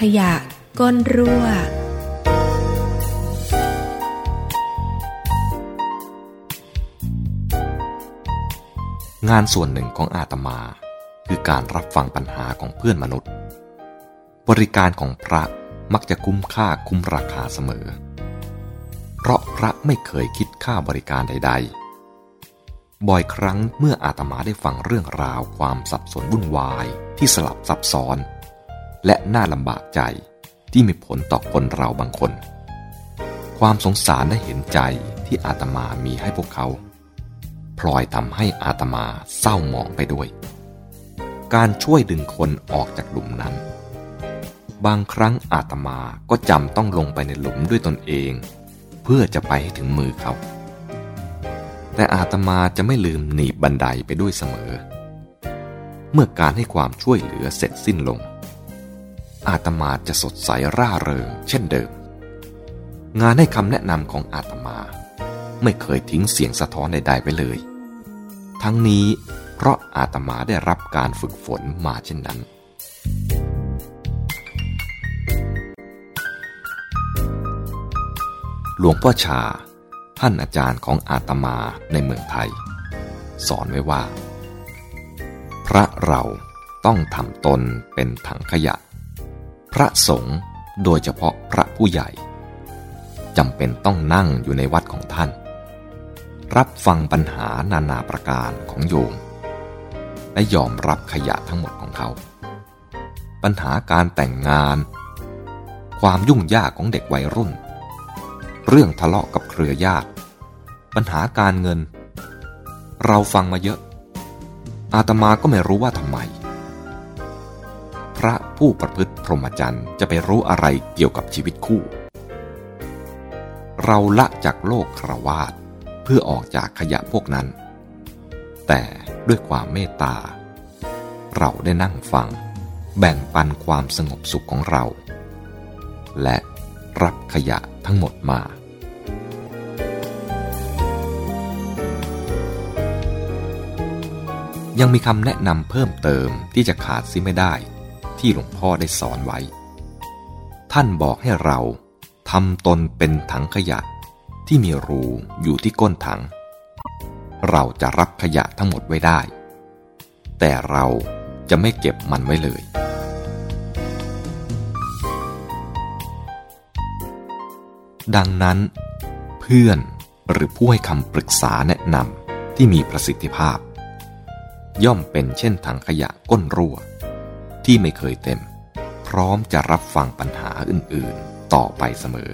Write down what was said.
ขยะ ก้นรั่ว งานส่วนหนึ่งของอาตมา คือการรับฟังปัญหาของเพื่อนมนุษย์ บริการของพระมักจะคุ้มค่าคุ้มราคาเสมอ เพราะพระไม่เคยคิดค่าบริการใด ๆ บ่อยครั้งเมื่ออาตมาได้ฟังเรื่องราวความสับสนวุ่นวายที่สลับซับซ้อน และน่าลำบากใจที่มีผลต่อคนเราบางคน ความสงสารและเห็นใจที่อาตมามีให้พวกเขา พลอยทำให้อาตมาเศร้าหมองไปด้วย การช่วยดึงคนออกจากหลุมนั้น บางครั้งอาตมาก็จำต้องลงไปในหลุมด้วยตนเอง เพื่อจะไปให้ถึงมือเขา แต่อาตมาจะไม่ลืมหนีบบันไดไปด้วยเสมอ เมื่อการให้ความช่วยเหลือเสร็จสิ้นลง อาตมาจะสดใสร่าเริงเช่นเดิม งานให้คำแนะนำของอาตมา ไม่เคยทิ้งเสียงสะท้อนใดๆไปเลย ทั้งนี้เพราะอาตมาได้รับการฝึกฝนมาเช่นนั้น หลวงพ่อชา ท่านอาจารย์ของอาตมาในเมืองไทย สอนไว้ว่า พระเราต้องทำตนเป็นถังขยะ พระสงฆ์โดยเฉพาะพระผู้ใหญ่จำเป็นต้องนั่งอยู่ในวัดของท่าน รับฟังปัญหานานาประการของโยม และยอมรับขยะทั้งหมดของเขา ปัญหาการแต่งงาน ความยุ่งยากของเด็กวัยรุ่น เรื่องทะเลาะกับเครือญาติ ปัญหาการเงิน เราฟังมาเยอะ อาตมาก็ไม่รู้ว่าทำไม พระผู้ประพฤติพรหมจรรย์จะไปรู้อะไรเกี่ยวกับชีวิตคู่ เราละจากโลกคราวาสเพื่อออกจากขยะพวกนั้น แต่ด้วยความเมตตา เราได้นั่งฟัง แบ่งปันความสงบสุขของเรา และรับขยะทั้งหมดมายังมีคำแนะนำเพิ่มเติมที่จะขาดซิไม่ได้ ที่หลวงพ่อได้สอนไว้ ท่านบอกให้เราทำตนเป็นถังขยะที่มีรูอยู่ที่ก้นถัง เราจะรับขยะทั้งหมดไว้ได้ แต่เราจะไม่เก็บมันไว้เลยดังนั้น เพื่อนหรือผู้ให้คำปรึกษาแนะนำที่มีประสิทธิภาพ ย่อมเป็นเช่นถังขยะก้นรั่ว ที่ไม่เคยเต็ม พร้อมจะรับฟังปัญหาอื่นๆ ต่อไปเสมอ